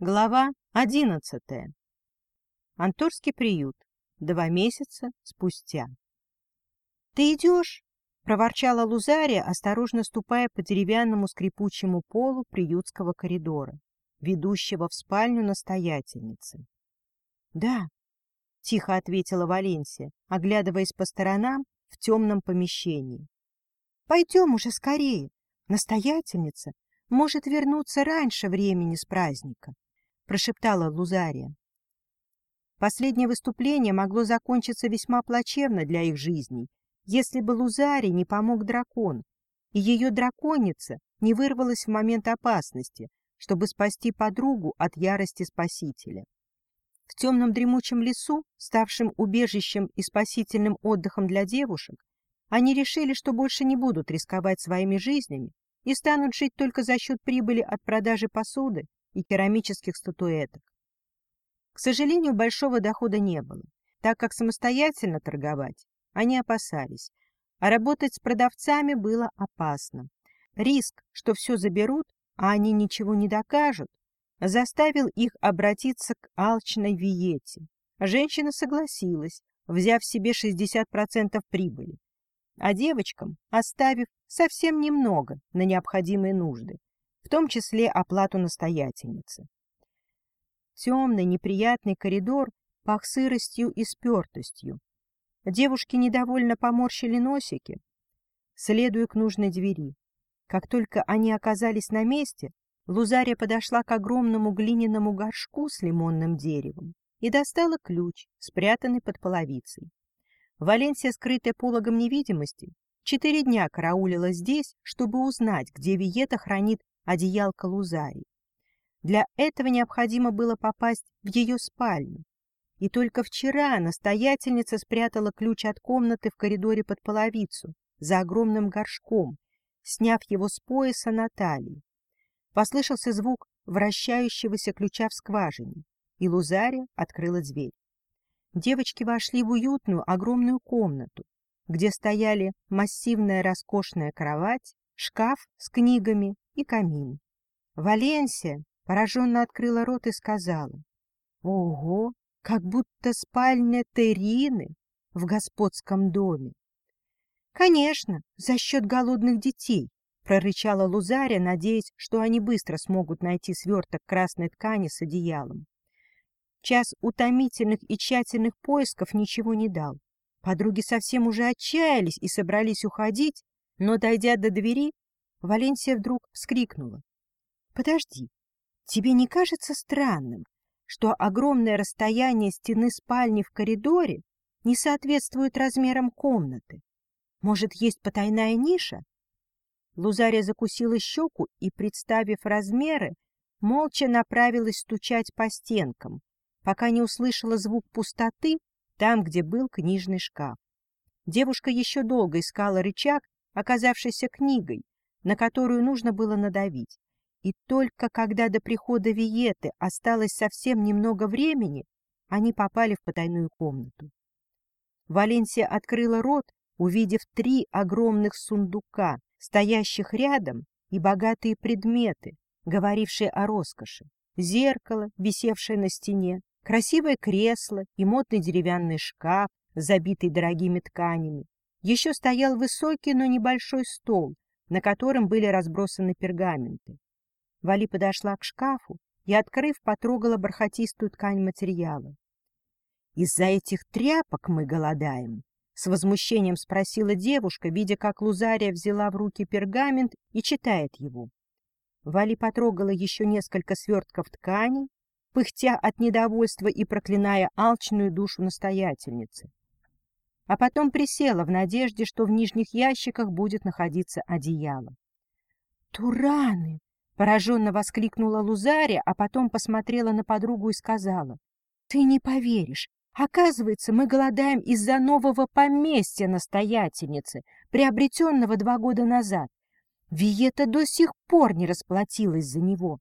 Глава одиннадцатая. Анторский приют. Два месяца спустя. — Ты идешь? — проворчала Лузария, осторожно ступая по деревянному скрипучему полу приютского коридора, ведущего в спальню настоятельницы. — Да, — тихо ответила Валенсия, оглядываясь по сторонам в темном помещении. — Пойдем уже скорее. Настоятельница может вернуться раньше времени с праздника прошептала Лузария. Последнее выступление могло закончиться весьма плачевно для их жизней, если бы Лузаре не помог дракон, и ее драконица не вырвалась в момент опасности, чтобы спасти подругу от ярости спасителя. В темном дремучем лесу, ставшем убежищем и спасительным отдыхом для девушек, они решили, что больше не будут рисковать своими жизнями и станут жить только за счет прибыли от продажи посуды и керамических статуэток. К сожалению, большого дохода не было, так как самостоятельно торговать они опасались, а работать с продавцами было опасно. Риск, что все заберут, а они ничего не докажут, заставил их обратиться к алчной Виете. Женщина согласилась, взяв себе 60% прибыли, а девочкам оставив совсем немного на необходимые нужды в том числе оплату настоятельницы. Темный, неприятный коридор пах сыростью и спертостью. Девушки недовольно поморщили носики, следуя к нужной двери. Как только они оказались на месте, Лузария подошла к огромному глиняному горшку с лимонным деревом и достала ключ, спрятанный под половицей. Валенсия, скрытая пологом невидимости, четыре дня караулила здесь, чтобы узнать, где Виета хранит одеялко Лузари. Для этого необходимо было попасть в ее спальню. И только вчера настоятельница спрятала ключ от комнаты в коридоре под половицу, за огромным горшком, сняв его с пояса Натальи. Послышался звук вращающегося ключа в скважине, и Лузария открыла дверь. Девочки вошли в уютную огромную комнату, где стояли массивная роскошная кровать, шкаф с книгами и камин. Валенсия пораженно открыла рот и сказала, «Ого, как будто спальня Терины в господском доме!» «Конечно, за счет голодных детей!» — прорычала Лузаря, надеясь, что они быстро смогут найти сверток красной ткани с одеялом. Час утомительных и тщательных поисков ничего не дал. Подруги совсем уже отчаялись и собрались уходить, но, дойдя до двери, Валенсия вдруг вскрикнула. — Подожди, тебе не кажется странным, что огромное расстояние стены спальни в коридоре не соответствует размерам комнаты? Может, есть потайная ниша? Лузария закусила щеку и, представив размеры, молча направилась стучать по стенкам, пока не услышала звук пустоты там, где был книжный шкаф. Девушка еще долго искала рычаг, оказавшийся книгой, на которую нужно было надавить. И только когда до прихода Виеты осталось совсем немного времени, они попали в потайную комнату. Валенсия открыла рот, увидев три огромных сундука, стоящих рядом, и богатые предметы, говорившие о роскоши. Зеркало, висевшее на стене, красивое кресло и модный деревянный шкаф, забитый дорогими тканями. Еще стоял высокий, но небольшой стол, на котором были разбросаны пергаменты. Вали подошла к шкафу и, открыв, потрогала бархатистую ткань материала. — Из-за этих тряпок мы голодаем? — с возмущением спросила девушка, видя, как Лузария взяла в руки пергамент и читает его. Вали потрогала еще несколько свертков ткани, пыхтя от недовольства и проклиная алчную душу настоятельницы а потом присела в надежде, что в нижних ящиках будет находиться одеяло. «Тураны!» — пораженно воскликнула Лузария, а потом посмотрела на подругу и сказала. «Ты не поверишь! Оказывается, мы голодаем из-за нового поместья настоятельницы, приобретенного два года назад. Виета до сих пор не расплатилась за него».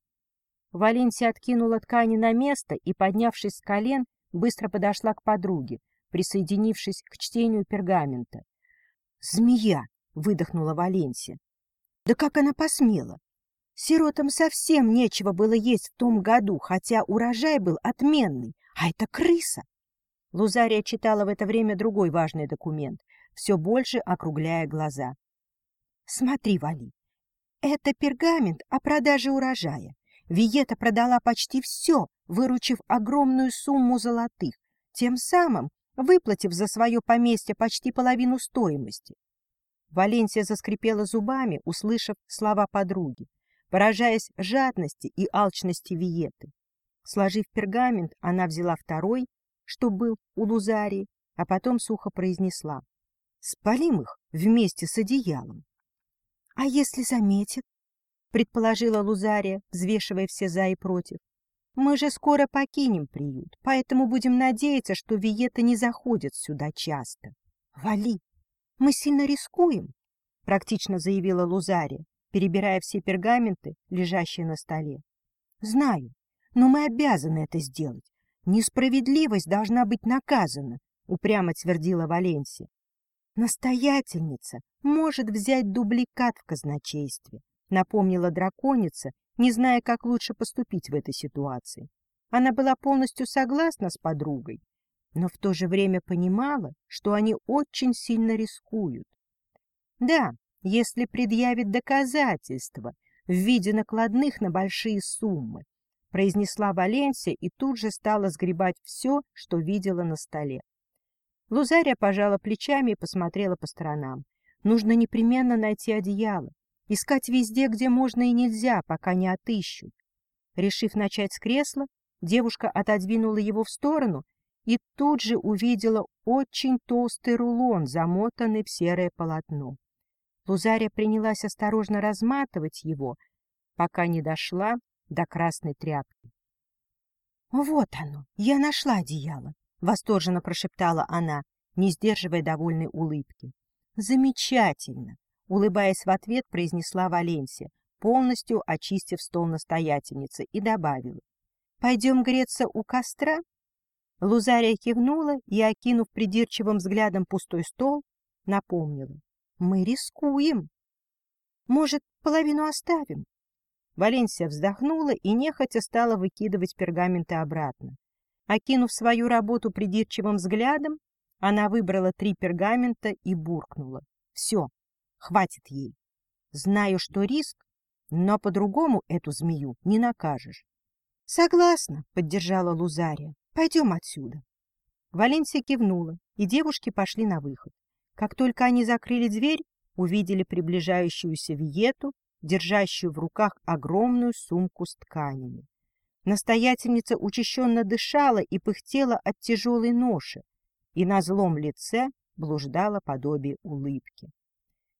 Валенсия откинула ткани на место и, поднявшись с колен, быстро подошла к подруге присоединившись к чтению пергамента. «Змея!» — выдохнула Валенсия. «Да как она посмела? Сиротам совсем нечего было есть в том году, хотя урожай был отменный, а это крыса. Лузария читала в это время другой важный документ, все больше округляя глаза. «Смотри, Вали, это пергамент о продаже урожая. Виета продала почти все, выручив огромную сумму золотых, тем самым выплатив за свое поместье почти половину стоимости. Валенсия заскрипела зубами, услышав слова подруги, поражаясь жадности и алчности Виеты. Сложив пергамент, она взяла второй, что был у Лузарии, а потом сухо произнесла. — Спалим их вместе с одеялом. — А если заметит? — предположила Лузария, взвешивая все за и против. — Мы же скоро покинем приют, поэтому будем надеяться, что Виета не заходит сюда часто. — Вали, мы сильно рискуем, — практично заявила Лузария, перебирая все пергаменты, лежащие на столе. — Знаю, но мы обязаны это сделать. Несправедливость должна быть наказана, — упрямо твердила Валенсия. Настоятельница может взять дубликат в казначействе, напомнила драконица, не зная, как лучше поступить в этой ситуации. Она была полностью согласна с подругой, но в то же время понимала, что они очень сильно рискуют. Да, если предъявит доказательства в виде накладных на большие суммы, произнесла Валенсия и тут же стала сгребать все, что видела на столе. Лузария пожала плечами и посмотрела по сторонам. Нужно непременно найти одеяло. Искать везде, где можно и нельзя, пока не отыщут. Решив начать с кресла, девушка отодвинула его в сторону и тут же увидела очень толстый рулон, замотанный в серое полотно. Лузария принялась осторожно разматывать его, пока не дошла до красной тряпки. — Вот оно, я нашла одеяло, — восторженно прошептала она, не сдерживая довольной улыбки. — Замечательно! Улыбаясь в ответ, произнесла Валенсия, полностью очистив стол настоятельницы, и добавила. — Пойдем греться у костра? Лузария кивнула и, окинув придирчивым взглядом пустой стол, напомнила. — Мы рискуем. — Может, половину оставим? Валенсия вздохнула и нехотя стала выкидывать пергаменты обратно. Окинув свою работу придирчивым взглядом, она выбрала три пергамента и буркнула. — Все, Хватит ей. Знаю, что риск, но по-другому эту змею не накажешь. — Согласна, — поддержала Лузария. — Пойдем отсюда. Валенсия кивнула, и девушки пошли на выход. Как только они закрыли дверь, увидели приближающуюся Виету, держащую в руках огромную сумку с тканями. Настоятельница учащенно дышала и пыхтела от тяжелой ноши, и на злом лице блуждало подобие улыбки.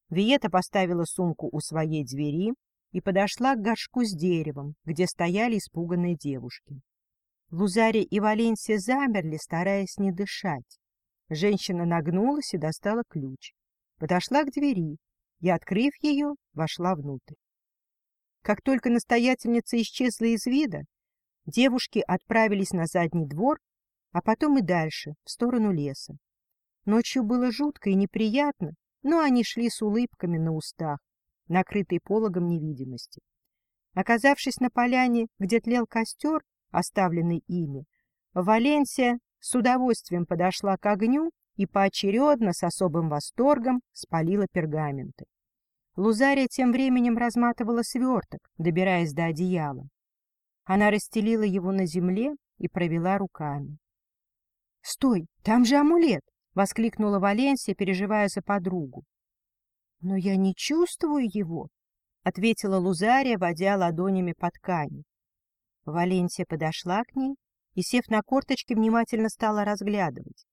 Виета поставила сумку у своей двери и подошла к горшку с деревом, где стояли испуганные девушки. Лузария и Валенсия замерли, стараясь не дышать. Женщина нагнулась и достала ключ. Подошла к двери и, открыв ее, вошла внутрь. Как только настоятельница исчезла из вида, девушки отправились на задний двор, а потом и дальше, в сторону леса. Ночью было жутко и неприятно, но они шли с улыбками на устах, накрытые пологом невидимости. Оказавшись на поляне, где тлел костер, оставленный ими, Валенсия с удовольствием подошла к огню и поочередно с особым восторгом спалила пергаменты. Лузария тем временем разматывала сверток, добираясь до одеяла. Она расстелила его на земле и провела руками. — Стой, там же амулет! Воскликнула Валенсия, переживая за подругу. Но я не чувствую его, ответила Лузария, водя ладонями по ткани. Валенсия подошла к ней и, сев на корточки, внимательно стала разглядывать.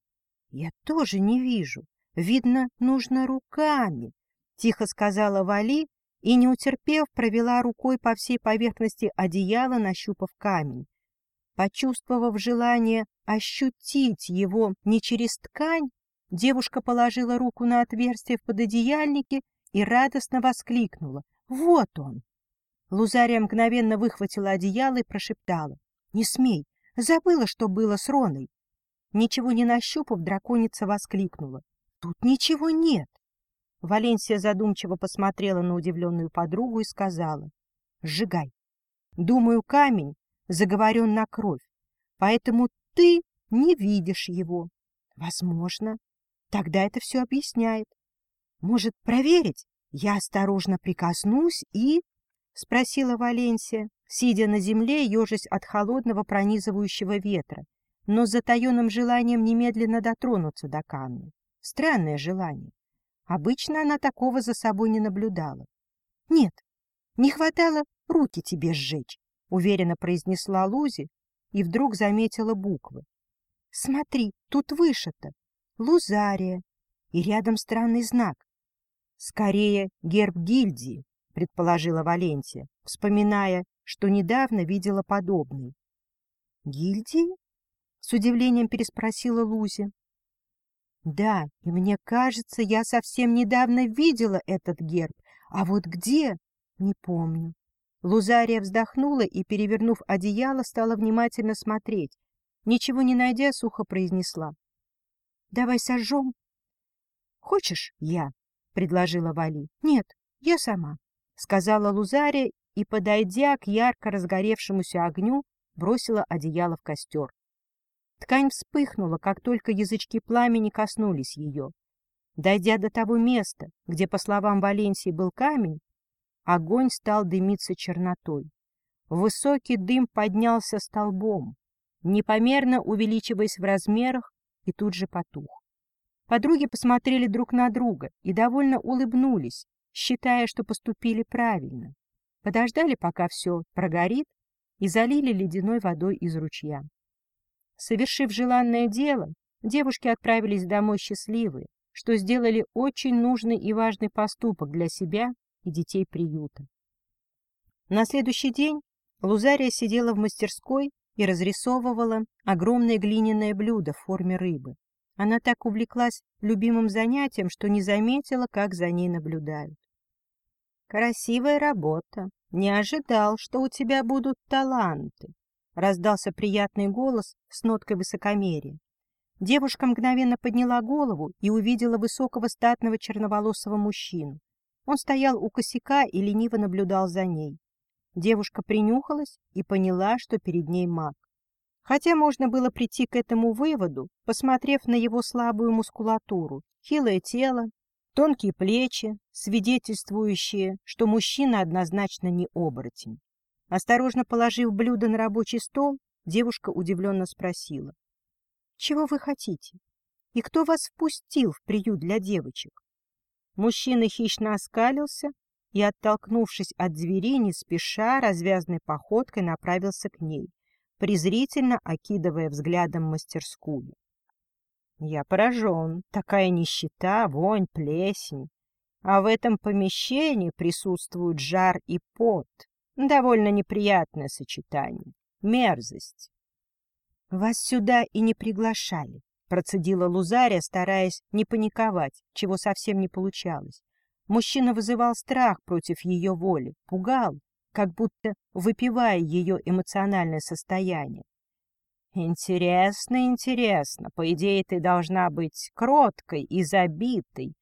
Я тоже не вижу. Видно, нужно руками, тихо сказала Вали и, не утерпев, провела рукой по всей поверхности одеяла, нащупав камень. Почувствовав желание ощутить его не через ткань, девушка положила руку на отверстие в пододеяльнике и радостно воскликнула. «Вот он!» Лузария мгновенно выхватила одеяло и прошептала. «Не смей! Забыла, что было с Роной!» Ничего не нащупав, драконица воскликнула. «Тут ничего нет!» Валенсия задумчиво посмотрела на удивленную подругу и сказала. сжигай. Думаю, камень заговорен на кровь, поэтому ты не видишь его. Возможно. Тогда это все объясняет. Может, проверить? Я осторожно прикоснусь и... — спросила Валенсия, сидя на земле, ежась от холодного пронизывающего ветра, но с затаенным желанием немедленно дотронуться до камня. Странное желание. Обычно она такого за собой не наблюдала. — Нет, не хватало руки тебе сжечь, — уверенно произнесла Лузи и вдруг заметила буквы. — Смотри, тут вышито. Лузария. И рядом странный знак. Скорее, герб гильдии, предположила Валентия, вспоминая, что недавно видела подобный. Гильдии? С удивлением переспросила Лузи. Да, и мне кажется, я совсем недавно видела этот герб, а вот где, не помню. Лузария вздохнула и, перевернув одеяло, стала внимательно смотреть. Ничего не найдя, сухо произнесла. Давай сожжем. — Хочешь, я? — предложила Вали. — Нет, я сама, — сказала Лузария и, подойдя к ярко разгоревшемуся огню, бросила одеяло в костер. Ткань вспыхнула, как только язычки пламени коснулись ее. Дойдя до того места, где, по словам Валенсии, был камень, огонь стал дымиться чернотой. Высокий дым поднялся столбом, непомерно увеличиваясь в размерах и тут же потух. Подруги посмотрели друг на друга и довольно улыбнулись, считая, что поступили правильно. Подождали, пока все прогорит, и залили ледяной водой из ручья. Совершив желанное дело, девушки отправились домой счастливые, что сделали очень нужный и важный поступок для себя и детей приюта. На следующий день Лузария сидела в мастерской и разрисовывала огромное глиняное блюдо в форме рыбы. Она так увлеклась любимым занятием, что не заметила, как за ней наблюдают. «Красивая работа. Не ожидал, что у тебя будут таланты», — раздался приятный голос с ноткой высокомерия. Девушка мгновенно подняла голову и увидела высокого статного черноволосого мужчину. Он стоял у косяка и лениво наблюдал за ней. Девушка принюхалась и поняла, что перед ней маг. Хотя можно было прийти к этому выводу, посмотрев на его слабую мускулатуру, хилое тело, тонкие плечи, свидетельствующие, что мужчина однозначно не оборотень. Осторожно положив блюдо на рабочий стол, девушка удивленно спросила. — Чего вы хотите? И кто вас впустил в приют для девочек? Мужчина хищно оскалился и, оттолкнувшись от двери, не спеша, развязной походкой направился к ней, презрительно окидывая взглядом мастерскую. Я поражен. Такая нищета, вонь, плесень. А в этом помещении присутствуют жар и пот. Довольно неприятное сочетание. Мерзость. — Вас сюда и не приглашали, — процедила Лузария, стараясь не паниковать, чего совсем не получалось. Мужчина вызывал страх против ее воли, пугал, как будто выпивая ее эмоциональное состояние. «Интересно, интересно. По идее, ты должна быть кроткой и забитой,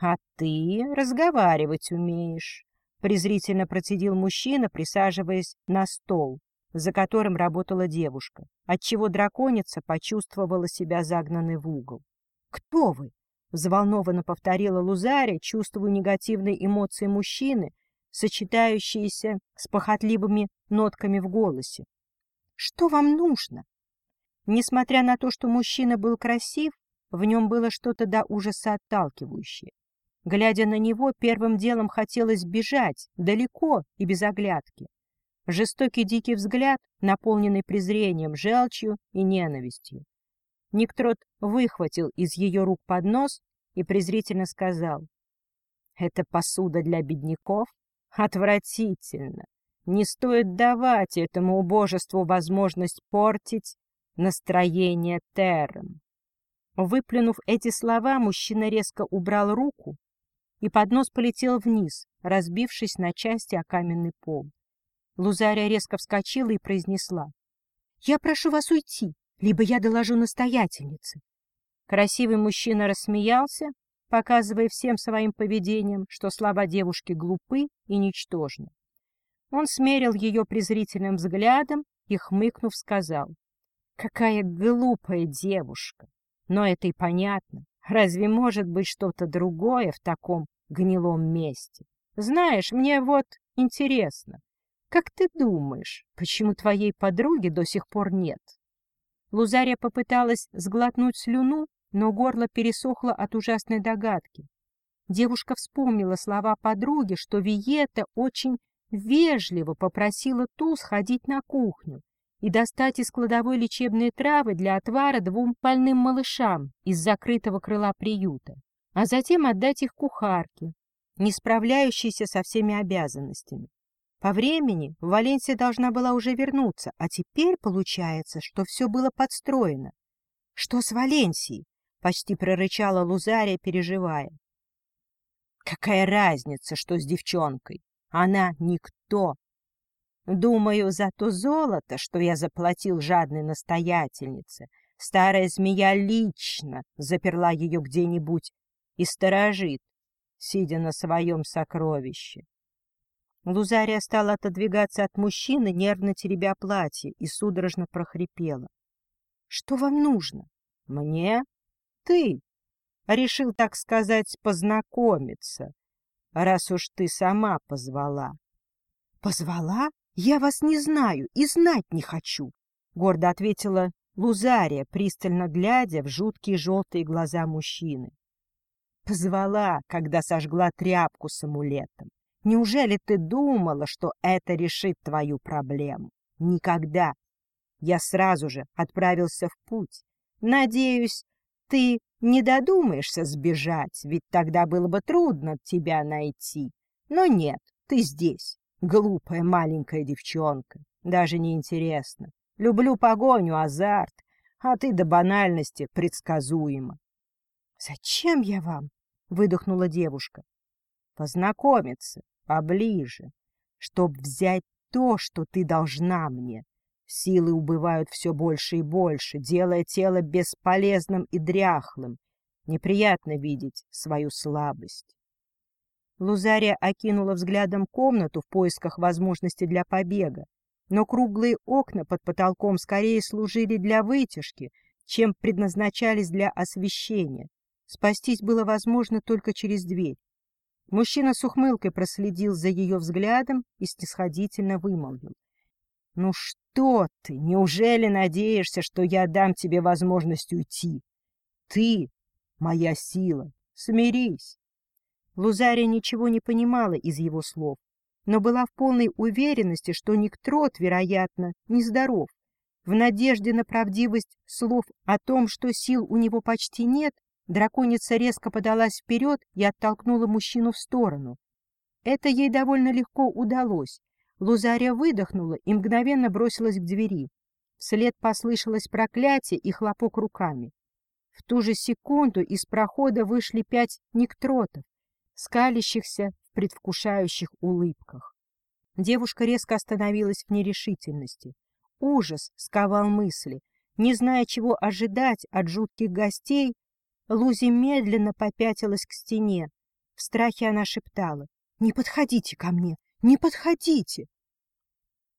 а ты разговаривать умеешь», — презрительно процедил мужчина, присаживаясь на стол, за которым работала девушка, отчего драконица почувствовала себя загнанной в угол. «Кто вы?» Взволнованно повторила Лузаря, чувствуя негативные эмоции мужчины, сочетающиеся с похотливыми нотками в голосе. «Что вам нужно?» Несмотря на то, что мужчина был красив, в нем было что-то до ужаса отталкивающее. Глядя на него, первым делом хотелось бежать, далеко и без оглядки. Жестокий дикий взгляд, наполненный презрением, желчью и ненавистью. Никтрот выхватил из ее рук поднос и презрительно сказал. «Это посуда для бедняков? Отвратительно! Не стоит давать этому убожеству возможность портить настроение Террен». Выплюнув эти слова, мужчина резко убрал руку, и поднос полетел вниз, разбившись на части о каменный пол. Лузария резко вскочила и произнесла. — Я прошу вас уйти либо я доложу настоятельнице. Красивый мужчина рассмеялся, показывая всем своим поведением, что слова девушки глупы и ничтожны. Он смерил ее презрительным взглядом и, хмыкнув, сказал, «Какая глупая девушка! Но это и понятно. Разве может быть что-то другое в таком гнилом месте? Знаешь, мне вот интересно, как ты думаешь, почему твоей подруги до сих пор нет?» Лузария попыталась сглотнуть слюну, но горло пересохло от ужасной догадки. Девушка вспомнила слова подруги, что Виета очень вежливо попросила ту сходить на кухню и достать из кладовой лечебные травы для отвара двум больным малышам из закрытого крыла приюта, а затем отдать их кухарке, не справляющейся со всеми обязанностями. По времени Валенсия должна была уже вернуться, а теперь получается, что все было подстроено. — Что с Валенсией? — почти прорычала Лузария, переживая. Какая разница, что с девчонкой? Она никто. Думаю, за то золото, что я заплатил жадной настоятельнице, старая змея лично заперла ее где-нибудь и сторожит, сидя на своем сокровище. Лузария стала отодвигаться от мужчины, нервно теребя платье, и судорожно прохрипела. — Что вам нужно? — Мне? — Ты решил, так сказать, познакомиться, раз уж ты сама позвала. — Позвала? Я вас не знаю и знать не хочу, — гордо ответила Лузария, пристально глядя в жуткие желтые глаза мужчины. Позвала, когда сожгла тряпку с амулетом. Неужели ты думала, что это решит твою проблему? Никогда. Я сразу же отправился в путь. Надеюсь, ты не додумаешься сбежать, ведь тогда было бы трудно тебя найти. Но нет, ты здесь, глупая маленькая девчонка. Даже не интересно. Люблю погоню, азарт, а ты до банальности предсказуема. — Зачем я вам? — выдохнула девушка. — Познакомиться поближе, чтоб взять то, что ты должна мне, Силы убывают все больше и больше, делая тело бесполезным и дряхлым. Неприятно видеть свою слабость. Лузария окинула взглядом комнату в поисках возможности для побега, но круглые окна под потолком скорее служили для вытяжки, чем предназначались для освещения. Спастись было возможно только через дверь. Мужчина с ухмылкой проследил за ее взглядом и снисходительно вымолвил. Ну что ты, неужели надеешься, что я дам тебе возможность уйти? Ты — моя сила, смирись. Лузария ничего не понимала из его слов, но была в полной уверенности, что Никтрот, вероятно, нездоров. В надежде на правдивость слов о том, что сил у него почти нет, драконица резко подалась вперед и оттолкнула мужчину в сторону. Это ей довольно легко удалось, Лузария выдохнула и мгновенно бросилась к двери. Вслед послышалось проклятие и хлопок руками. В ту же секунду из прохода вышли пять никтротов, скалящихся в предвкушающих улыбках. Девушка резко остановилась в нерешительности. Ужас сковал мысли. Не зная, чего ожидать от жутких гостей, Лузи медленно попятилась к стене. В страхе она шептала. — Не подходите ко мне! Не подходите!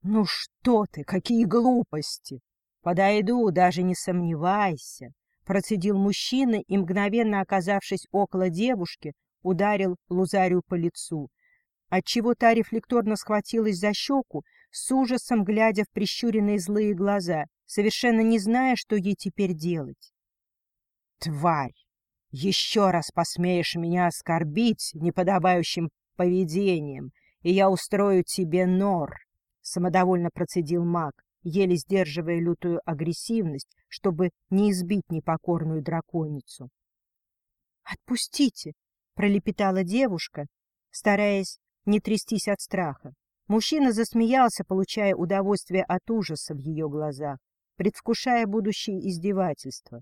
Ну что ты, какие глупости! Подойду, даже не сомневайся, процедил мужчина и, мгновенно оказавшись около девушки, ударил Лузарию по лицу, отчего та рефлекторно схватилась за щеку, с ужасом глядя в прищуренные злые глаза, совершенно не зная, что ей теперь делать. «Тварь! Еще раз посмеешь меня оскорбить неподобающим поведением, и я устрою тебе нор!» — самодовольно процедил маг, еле сдерживая лютую агрессивность, чтобы не избить непокорную драконицу. «Отпустите!» — пролепетала девушка, стараясь не трястись от страха. Мужчина засмеялся, получая удовольствие от ужаса в ее глазах, предвкушая будущее издевательство.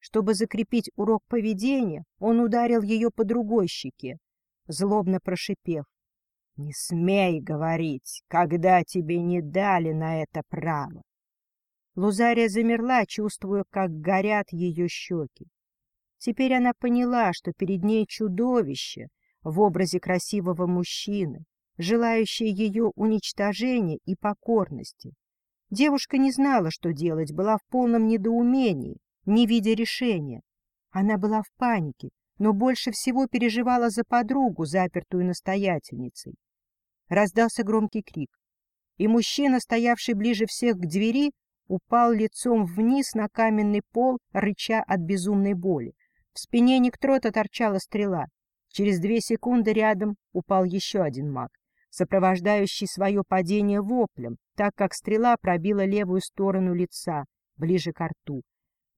Чтобы закрепить урок поведения, он ударил ее по другой щеке, злобно прошипев. Не смей говорить, когда тебе не дали на это право. Лузария замерла, чувствуя, как горят ее щеки. Теперь она поняла, что перед ней чудовище в образе красивого мужчины, желающая ее уничтожения и покорности. Девушка не знала, что делать, была в полном недоумении, не видя решения. Она была в панике, но больше всего переживала за подругу, запертую настоятельницей. Раздался громкий крик, и мужчина, стоявший ближе всех к двери, упал лицом вниз на каменный пол, рыча от безумной боли. В спине Никтрота торчала стрела. Через две секунды рядом упал еще один маг, сопровождающий свое падение воплем, так как стрела пробила левую сторону лица, ближе к рту.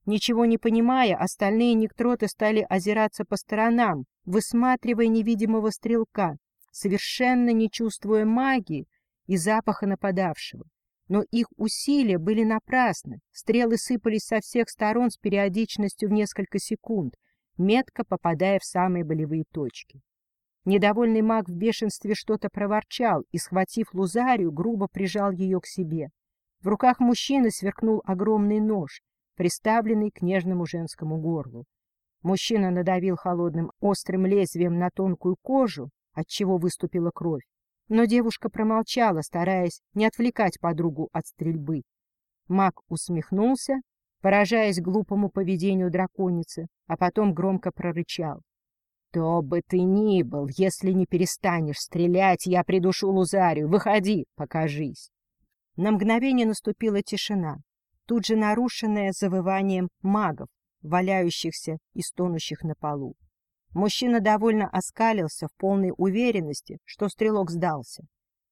Ничего не понимая, остальные Никтроты стали озираться по сторонам, высматривая невидимого стрелка, совершенно не чувствуя магии и запаха нападавшего. Но их усилия были напрасны, стрелы сыпались со всех сторон с периодичностью в несколько секунд, метко попадая в самые болевые точки. Недовольный маг в бешенстве что-то проворчал и, схватив Лузарию, грубо прижал ее к себе. В руках мужчины сверкнул огромный нож, приставленный к нежному женскому горлу. Мужчина надавил холодным острым лезвием на тонкую кожу, отчего выступила кровь. Но девушка промолчала, стараясь не отвлекать подругу от стрельбы. Маг усмехнулся, поражаясь глупому поведению драконицы, а потом громко прорычал. «Кто бы ты ни был, если не перестанешь стрелять, я придушу Лузарию. Выходи, покажись!» На мгновение наступила тишина, тут же нарушенная завыванием магов, валяющихся и стонущих на полу. Мужчина довольно оскалился в полной уверенности, что стрелок сдался.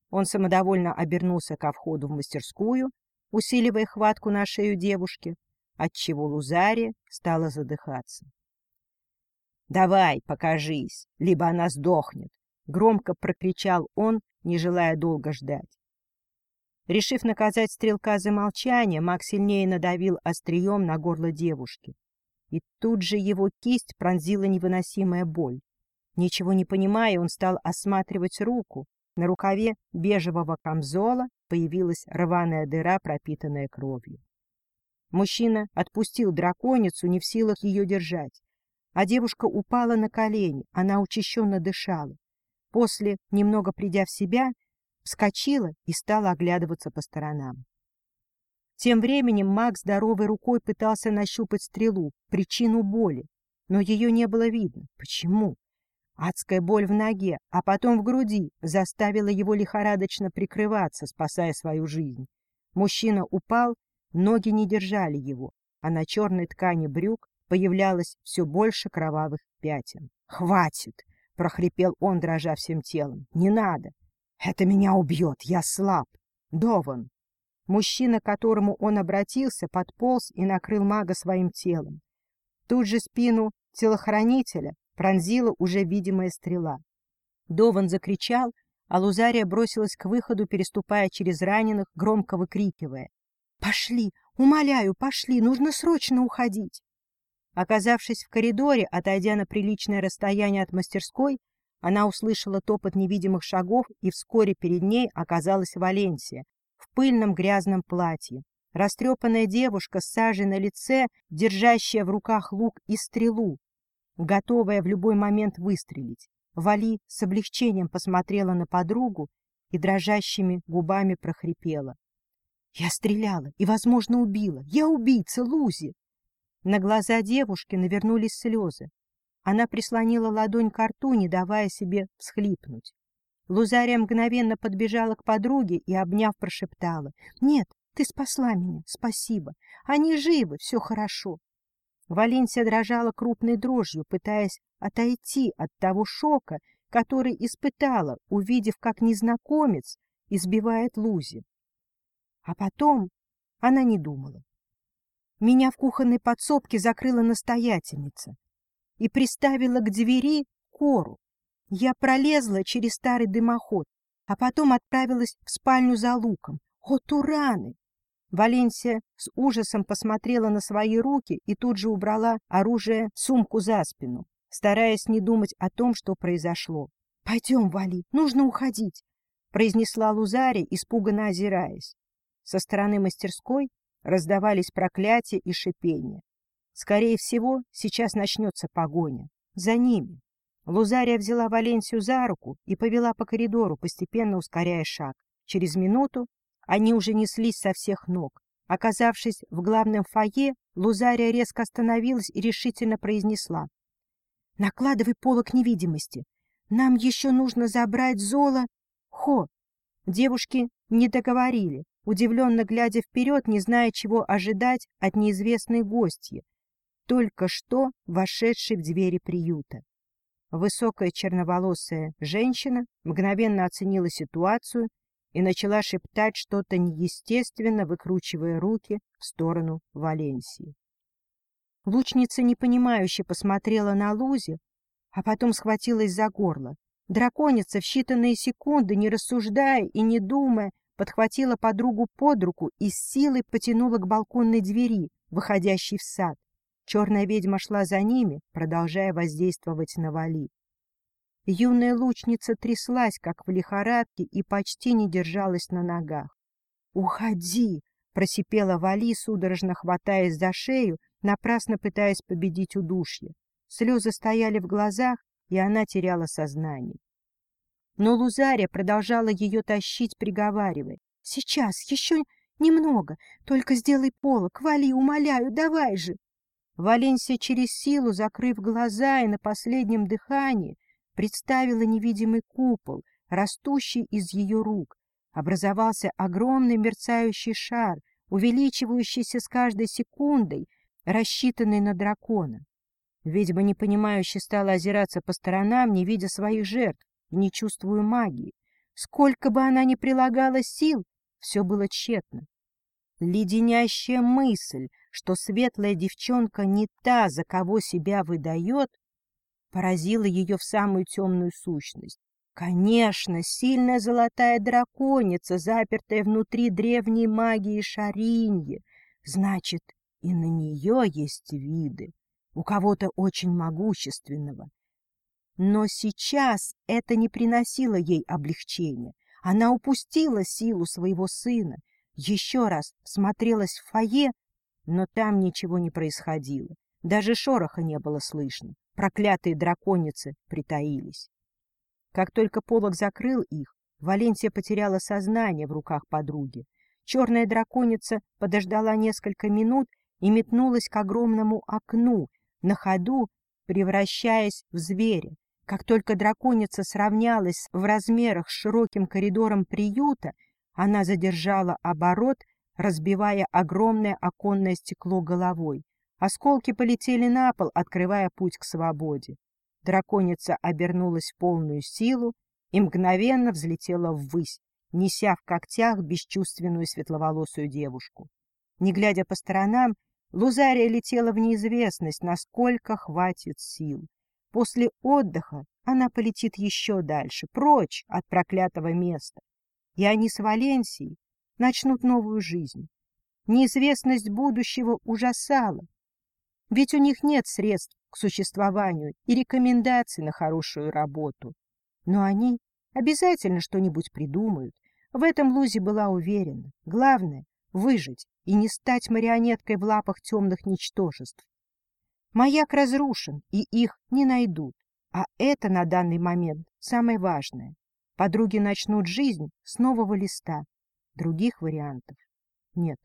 Он самодовольно обернулся ко входу в мастерскую, усиливая хватку на шею девушки, отчего Лузария стала задыхаться. «Давай, покажись, либо она сдохнет!» — громко прокричал он, не желая долго ждать. Решив наказать стрелка за молчание, Мак сильнее надавил острием на горло девушки. И тут же его кисть пронзила невыносимая боль. Ничего не понимая, он стал осматривать руку. На рукаве бежевого камзола появилась рваная дыра, пропитанная кровью. Мужчина отпустил драконицу, не в силах ее держать а девушка упала на колени, она учащенно дышала. После, немного придя в себя, вскочила и стала оглядываться по сторонам. Тем временем маг здоровой рукой пытался нащупать стрелу, причину боли, но ее не было видно. Почему? Адская боль в ноге, а потом в груди заставила его лихорадочно прикрываться, спасая свою жизнь. Мужчина упал, ноги не держали его, а на черной ткани брюк появлялось все больше кровавых пятен. «Хватит!» — прохрипел он, дрожа всем телом. «Не надо! Это меня убьет! Я слаб! Дован!» Мужчина, к которому он обратился, подполз и накрыл мага своим телом. Тут же спину телохранителя пронзила уже видимая стрела. Дован закричал, а Лузария бросилась к выходу, переступая через раненых, громко выкрикивая. «Пошли! Умоляю, пошли! Нужно срочно уходить!» Оказавшись в коридоре, отойдя на приличное расстояние от мастерской, она услышала топот невидимых шагов, и вскоре перед ней оказалась Валенсия в пыльном грязном платье. Растрепанная девушка с сажей на лице, держащая в руках лук и стрелу, готовая в любой момент выстрелить. Вали с облегчением посмотрела на подругу и дрожащими губами прохрипела. — Я стреляла и, возможно, убила. Я убийца, Лузи! На глаза девушки навернулись слезы. Она прислонила ладонь к рту, не давая себе всхлипнуть. Лузария мгновенно подбежала к подруге и, обняв, прошептала. — Нет, ты спасла меня, спасибо. Они живы, все хорошо. Валенсия дрожала крупной дрожью, пытаясь отойти от того шока, который испытала, увидев, как незнакомец избивает Лузи. А потом она не думала. Меня в кухонной подсобке закрыла настоятельница и приставила к двери кору. Я пролезла через старый дымоход, а потом отправилась в спальню за луком. О, тураны! Валенсия с ужасом посмотрела на свои руки и тут же убрала оружие сумку за спину, стараясь не думать о том, что произошло. — Пойдем, Вали, нужно уходить, — произнесла Лузари, испуганно озираясь. Со стороны мастерской Раздавались проклятия и шипения. Скорее всего, сейчас начнется погоня. За ними. Лузария взяла Валенсию за руку и повела по коридору, постепенно ускоряя шаг. Через минуту они уже неслись со всех ног. Оказавшись в главном фойе, Лузария резко остановилась и решительно произнесла. — Накладывай полок невидимости. Нам еще нужно забрать Зола. Хо! Девушки не договорили, удивленно глядя вперед, не зная, чего ожидать от неизвестной гостьи, только что вошедшей в двери приюта. Высокая черноволосая женщина мгновенно оценила ситуацию и начала шептать что-то неестественно, выкручивая руки в сторону Валенсии. Лучница непонимающе посмотрела на Лузи, а потом схватилась за горло. Драконица в считанные секунды, не рассуждая и не думая, подхватила подругу под руку и с силой потянула к балконной двери, выходящей в сад. Черная ведьма шла за ними, продолжая воздействовать на Вали. Юная лучница тряслась, как в лихорадке, и почти не держалась на ногах. «Уходи!» — просипела Вали, судорожно хватаясь за шею, напрасно пытаясь победить удушье. Слезы стояли в глазах, и она теряла сознание. Но Лузария продолжала ее тащить, приговаривая. — Сейчас, еще немного, только сделай полок, вали, умоляю, давай же! Валенсия через силу, закрыв глаза и на последнем дыхании, представила невидимый купол, растущий из ее рук. Образовался огромный мерцающий шар, увеличивающийся с каждой секундой, рассчитанный на дракона. Ведьма непонимающе стала озираться по сторонам, не видя своих жертв, не чувствуя магии. Сколько бы она ни прилагала сил, все было тщетно. Леденящая мысль, что светлая девчонка не та, за кого себя выдает, поразила ее в самую темную сущность. Конечно, сильная золотая драконица, запертая внутри древней магии Шариньи. Значит, и на нее есть виды у кого-то очень могущественного. Но сейчас это не приносило ей облегчения. Она упустила силу своего сына, еще раз смотрелась в фойе, но там ничего не происходило. Даже шороха не было слышно. Проклятые драконицы притаились. Как только полог закрыл их, Валенсия потеряла сознание в руках подруги. Черная драконица подождала несколько минут и метнулась к огромному окну, на ходу превращаясь в зверя. Как только драконица сравнялась в размерах с широким коридором приюта, она задержала оборот, разбивая огромное оконное стекло головой. Осколки полетели на пол, открывая путь к свободе. Драконица обернулась в полную силу и мгновенно взлетела ввысь, неся в когтях бесчувственную светловолосую девушку. Не глядя по сторонам, Лузария летела в неизвестность, насколько хватит сил. После отдыха она полетит еще дальше, прочь от проклятого места. И они с Валенсией начнут новую жизнь. Неизвестность будущего ужасала, ведь у них нет средств к существованию и рекомендаций на хорошую работу. Но они обязательно что-нибудь придумают. В этом Лузи была уверена. Главное — выжить и не стать марионеткой в лапах темных ничтожеств. Маяк разрушен, и их не найдут. А это на данный момент самое важное. Подруги начнут жизнь с нового листа. Других вариантов нет.